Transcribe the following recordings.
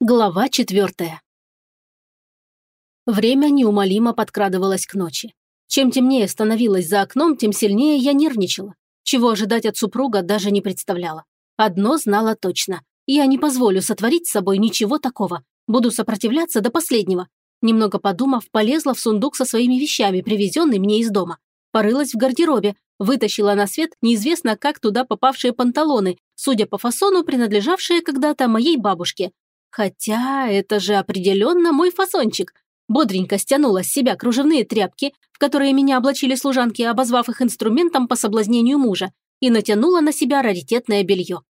Глава четвертая. Время неумолимо подкрадывалось к ночи. Чем темнее становилось за окном, тем сильнее я нервничала. Чего ожидать от супруга даже не представляла. Одно знала точно. Я не позволю сотворить с собой ничего такого. Буду сопротивляться до последнего. Немного подумав, полезла в сундук со своими вещами, привезенный мне из дома. Порылась в гардеробе, вытащила на свет неизвестно как туда попавшие панталоны, судя по фасону, принадлежавшие когда-то моей бабушке, Хотя это же определенно мой фасончик. Бодренько стянула с себя кружевные тряпки, в которые меня облачили служанки, обозвав их инструментом по соблазнению мужа, и натянула на себя раритетное белье.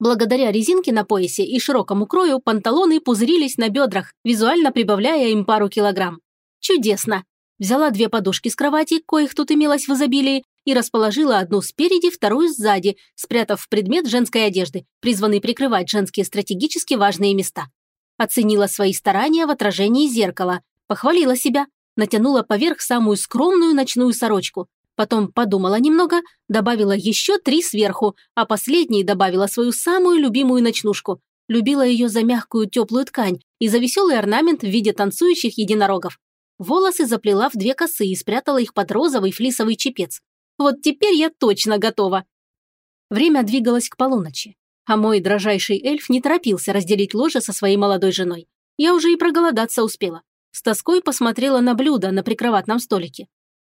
Благодаря резинке на поясе и широкому крою панталоны пузырились на бедрах, визуально прибавляя им пару килограмм. Чудесно! Взяла две подушки с кровати, коих тут имелось в изобилии, и расположила одну спереди, вторую сзади, спрятав предмет женской одежды, призванный прикрывать женские стратегически важные места. Оценила свои старания в отражении зеркала, похвалила себя, натянула поверх самую скромную ночную сорочку, потом подумала немного, добавила еще три сверху, а последней добавила свою самую любимую ночнушку. Любила ее за мягкую теплую ткань и за веселый орнамент в виде танцующих единорогов. Волосы заплела в две косы и спрятала их под розовый флисовый чепец. Вот теперь я точно готова. Время двигалось к полуночи, а мой дрожайший эльф не торопился разделить ложе со своей молодой женой. Я уже и проголодаться успела. С тоской посмотрела на блюдо на прикроватном столике.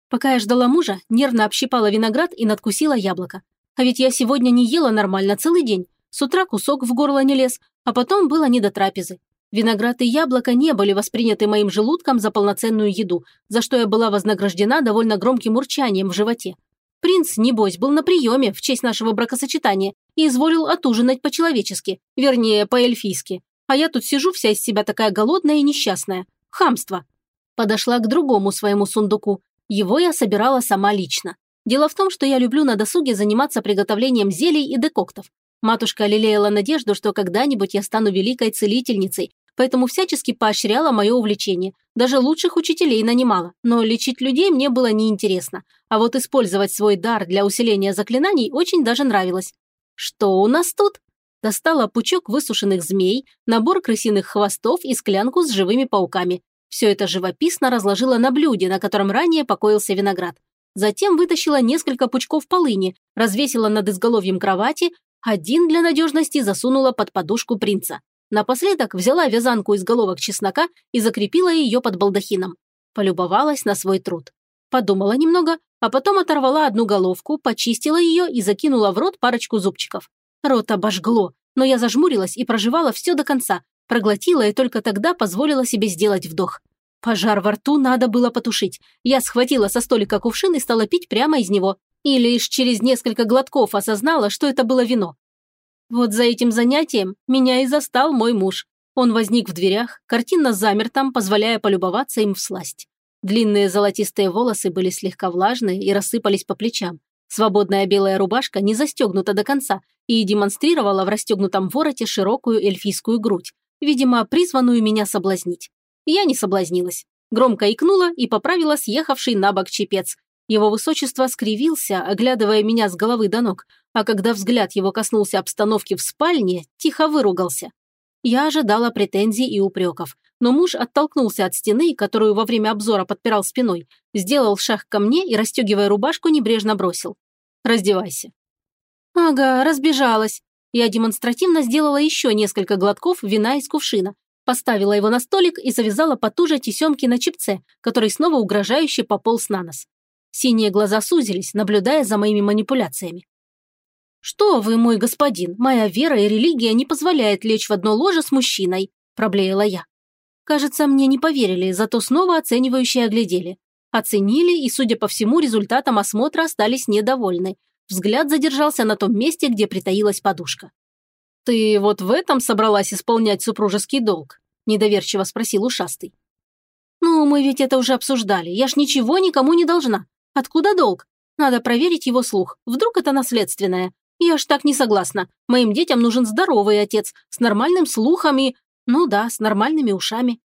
Пока я ждала мужа, нервно общипала виноград и надкусила яблоко. А ведь я сегодня не ела нормально целый день. С утра кусок в горло не лез, а потом было не до трапезы. Виноград и яблоко не были восприняты моим желудком за полноценную еду, за что я была вознаграждена довольно громким урчанием в животе. Принц, небось, был на приеме в честь нашего бракосочетания и изволил отужинать по-человечески, вернее, по-эльфийски. А я тут сижу вся из себя такая голодная и несчастная. Хамство. Подошла к другому своему сундуку. Его я собирала сама лично. Дело в том, что я люблю на досуге заниматься приготовлением зелий и декоктов. Матушка лелеяла надежду, что когда-нибудь я стану великой целительницей, поэтому всячески поощряла мое увлечение. Даже лучших учителей нанимала, но лечить людей мне было неинтересно. А вот использовать свой дар для усиления заклинаний очень даже нравилось. Что у нас тут? Достала пучок высушенных змей, набор крысиных хвостов и склянку с живыми пауками. Все это живописно разложила на блюде, на котором ранее покоился виноград. Затем вытащила несколько пучков полыни, развесила над изголовьем кровати, один для надежности засунула под подушку принца. Напоследок взяла вязанку из головок чеснока и закрепила ее под балдахином. Полюбовалась на свой труд. Подумала немного, а потом оторвала одну головку, почистила ее и закинула в рот парочку зубчиков. Рот обожгло, но я зажмурилась и проживала все до конца, проглотила и только тогда позволила себе сделать вдох. Пожар во рту надо было потушить. Я схватила со столика кувшин и стала пить прямо из него. И лишь через несколько глотков осознала, что это было вино. Вот за этим занятием меня и застал мой муж. Он возник в дверях, картинно замер там, позволяя полюбоваться им в сласть. Длинные золотистые волосы были слегка влажные и рассыпались по плечам. Свободная белая рубашка не застегнута до конца и демонстрировала в расстегнутом вороте широкую эльфийскую грудь, видимо, призванную меня соблазнить. Я не соблазнилась. Громко икнула и поправила съехавший на бок чепец. Его высочество скривился, оглядывая меня с головы до ног, а когда взгляд его коснулся обстановки в спальне, тихо выругался. Я ожидала претензий и упреков, но муж оттолкнулся от стены, которую во время обзора подпирал спиной, сделал шаг ко мне и, расстегивая рубашку, небрежно бросил. «Раздевайся». «Ага, разбежалась». Я демонстративно сделала еще несколько глотков вина из кувшина, поставила его на столик и завязала потуже тесемки на чипце, который снова угрожающе пополз на нос. Синие глаза сузились, наблюдая за моими манипуляциями. «Что вы, мой господин, моя вера и религия не позволяет лечь в одно ложе с мужчиной», – проблеяла я. Кажется, мне не поверили, зато снова оценивающие оглядели. Оценили и, судя по всему, результатом осмотра остались недовольны. Взгляд задержался на том месте, где притаилась подушка. «Ты вот в этом собралась исполнять супружеский долг?» – недоверчиво спросил ушастый. «Ну, мы ведь это уже обсуждали. Я ж ничего никому не должна. Откуда долг? Надо проверить его слух. Вдруг это наследственное. Я ж так не согласна. Моим детям нужен здоровый отец, с нормальным слухом и... Ну да, с нормальными ушами.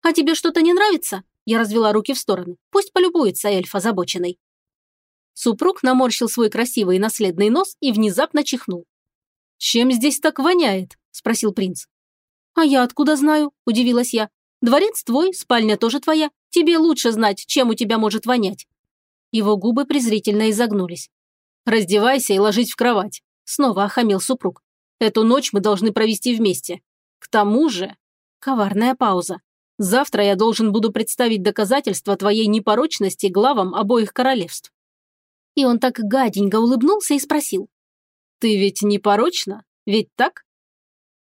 А тебе что-то не нравится? Я развела руки в стороны. Пусть полюбуется эльф озабоченный. Супруг наморщил свой красивый наследный нос и внезапно чихнул. «Чем здесь так воняет?» – спросил принц. «А я откуда знаю?» – удивилась я. «Дворец твой, спальня тоже твоя. Тебе лучше знать, чем у тебя может вонять». Его губы презрительно изогнулись. «Раздевайся и ложись в кровать», – снова охамил супруг. «Эту ночь мы должны провести вместе. К тому же...» Коварная пауза. «Завтра я должен буду представить доказательства твоей непорочности главам обоих королевств». И он так гаденько улыбнулся и спросил. «Ты ведь непорочна? Ведь так?»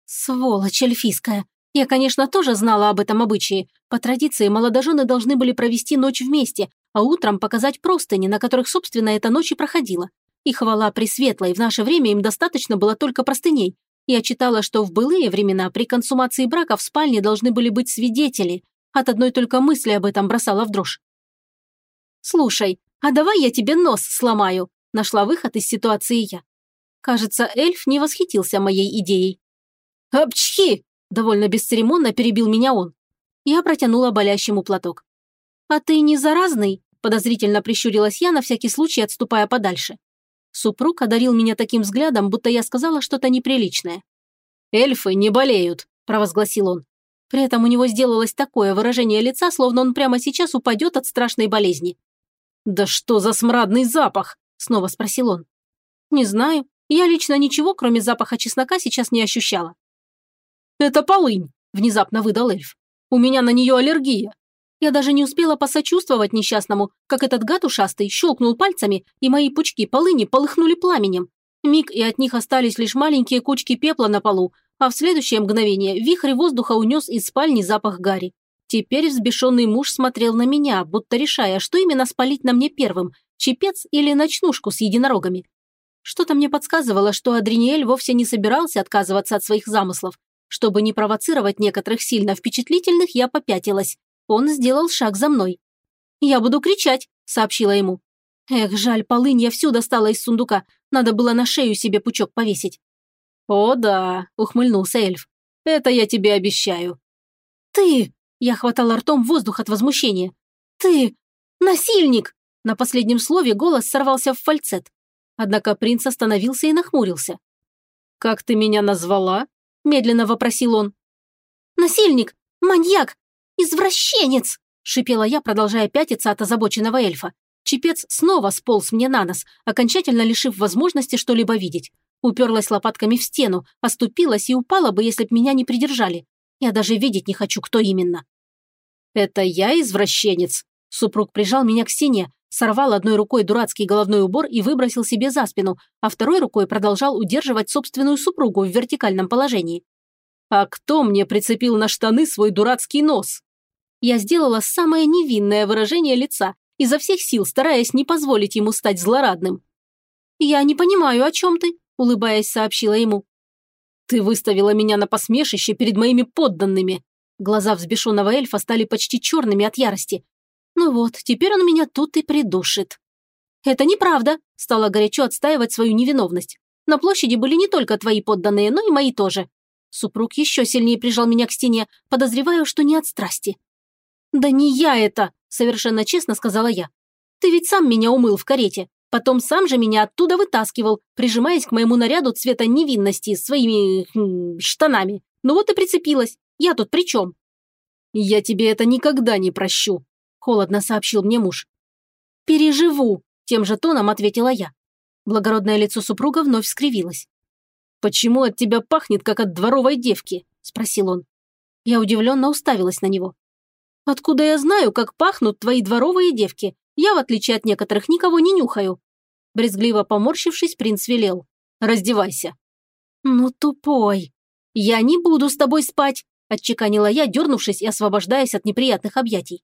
Сволочь эльфийская. Я, конечно, тоже знала об этом обычае. По традиции молодожены должны были провести ночь вместе, а утром показать простыни, на которых, собственно, эта ночь и проходила. И хвала Пресветлой, в наше время им достаточно было только простыней. Я читала, что в былые времена при консумации брака в спальне должны были быть свидетели. От одной только мысли об этом бросала в дрожь. «Слушай, а давай я тебе нос сломаю», – нашла выход из ситуации я. Кажется, эльф не восхитился моей идеей. «Апчхи!» – довольно бесцеремонно перебил меня он. Я протянула болящему платок. «А ты не заразный?» – подозрительно прищурилась я, на всякий случай отступая подальше. Супруг одарил меня таким взглядом, будто я сказала что-то неприличное. «Эльфы не болеют», – провозгласил он. При этом у него сделалось такое выражение лица, словно он прямо сейчас упадет от страшной болезни. «Да что за смрадный запах?» – снова спросил он. «Не знаю. Я лично ничего, кроме запаха чеснока, сейчас не ощущала. «Это полынь», – внезапно выдал эльф. «У меня на нее аллергия». Я даже не успела посочувствовать несчастному, как этот гад ушастый щелкнул пальцами, и мои пучки полыни полыхнули пламенем. Миг, и от них остались лишь маленькие кучки пепла на полу, а в следующее мгновение вихрь воздуха унес из спальни запах гари. Теперь взбешенный муж смотрел на меня, будто решая, что именно спалить на мне первым – чепец или ночнушку с единорогами. Что-то мне подсказывало, что Адриниэль вовсе не собирался отказываться от своих замыслов, чтобы не провоцировать некоторых сильно впечатлительных, я попятилась. Он сделал шаг за мной. «Я буду кричать», – сообщила ему. Эх, жаль, полынь я всю достала из сундука. Надо было на шею себе пучок повесить. «О да», – ухмыльнулся эльф. «Это я тебе обещаю». «Ты!» – я хватала ртом воздух от возмущения. «Ты! Насильник!» На последнем слове голос сорвался в фальцет. Однако принц остановился и нахмурился. «Как ты меня назвала?» – медленно вопросил он. «Насильник! Маньяк! Извращенец!» – шипела я, продолжая пятиться от озабоченного эльфа. Чепец снова сполз мне на нос, окончательно лишив возможности что-либо видеть. Уперлась лопатками в стену, оступилась и упала бы, если б меня не придержали. Я даже видеть не хочу, кто именно. «Это я извращенец?» Супруг прижал меня к стене, сорвал одной рукой дурацкий головной убор и выбросил себе за спину, а второй рукой продолжал удерживать собственную супругу в вертикальном положении. «А кто мне прицепил на штаны свой дурацкий нос?» Я сделала самое невинное выражение лица, изо всех сил стараясь не позволить ему стать злорадным. «Я не понимаю, о чем ты», – улыбаясь, сообщила ему. «Ты выставила меня на посмешище перед моими подданными». Глаза взбешенного эльфа стали почти черными от ярости, ну вот, теперь он меня тут и придушит. Это неправда, стала горячо отстаивать свою невиновность. На площади были не только твои подданные, но и мои тоже. Супруг еще сильнее прижал меня к стене, подозревая, что не от страсти. «Да не я это!» – совершенно честно сказала я. «Ты ведь сам меня умыл в карете, потом сам же меня оттуда вытаскивал, прижимаясь к моему наряду цвета невинности своими... Хм, штанами. Ну вот и прицепилась. Я тут при чем?» «Я тебе это никогда не прощу», – холодно сообщил мне муж. «Переживу», – тем же тоном ответила я. Благородное лицо супруга вновь скривилось. «Почему от тебя пахнет, как от дворовой девки?» – спросил он. Я удивленно уставилась на него. «Откуда я знаю, как пахнут твои дворовые девки? Я, в отличие от некоторых, никого не нюхаю». Брезгливо поморщившись, принц велел. «Раздевайся». «Ну, тупой. Я не буду с тобой спать», – отчеканила я, дернувшись и освобождаясь от неприятных объятий.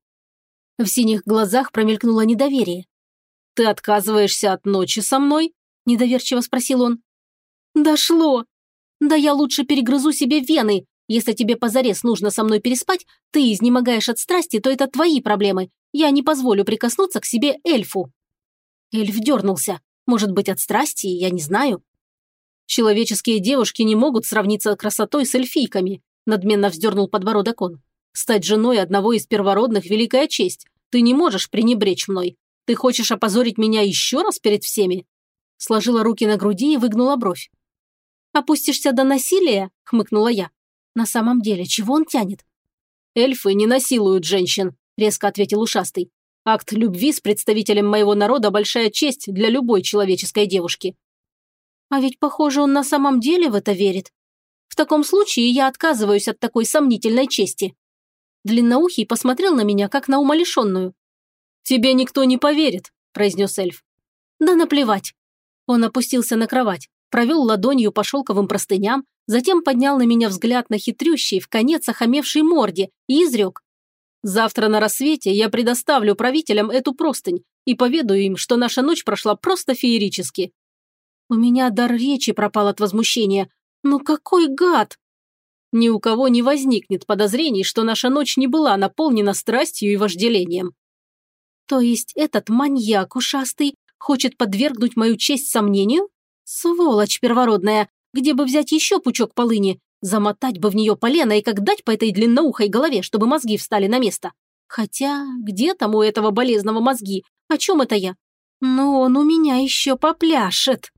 В синих глазах промелькнуло недоверие. «Ты отказываешься от ночи со мной?» – недоверчиво спросил он. «Дошло! Да я лучше перегрызу себе вены. Если тебе позарез нужно со мной переспать, ты изнемогаешь от страсти, то это твои проблемы. Я не позволю прикоснуться к себе эльфу». Эльф дернулся. Может быть, от страсти, я не знаю. Человеческие девушки не могут сравниться красотой с эльфийками, надменно вздернул подбородок он. Стать женой одного из первородных – великая честь. Ты не можешь пренебречь мной. Ты хочешь опозорить меня еще раз перед всеми?» Сложила руки на груди и выгнула бровь. «Опустишься до насилия?» – хмыкнула я. На самом деле, чего он тянет? «Эльфы не насилуют женщин», – резко ответил ушастый. «Акт любви с представителем моего народа – большая честь для любой человеческой девушки». А ведь, похоже, он на самом деле в это верит. В таком случае я отказываюсь от такой сомнительной чести. Длинноухий посмотрел на меня, как на умалишенную. «Тебе никто не поверит», – произнес эльф. «Да наплевать». Он опустился на кровать, провел ладонью по шелковым простыням, затем поднял на меня взгляд на хитрющий, в конец охамевшей морде и изрек. «Завтра на рассвете я предоставлю правителям эту простынь и поведаю им, что наша ночь прошла просто феерически». У меня дар речи пропал от возмущения. Ну какой гад! Ни у кого не возникнет подозрений, что наша ночь не была наполнена страстью и вожделением. То есть этот маньяк ушастый хочет подвергнуть мою честь сомнению? Сволочь первородная, где бы взять еще пучок полыни? Замотать бы в нее полено и как дать по этой длинноухой голове, чтобы мозги встали на место. Хотя, где там у этого болезного мозги? О чем это я? Ну, он у меня еще попляшет.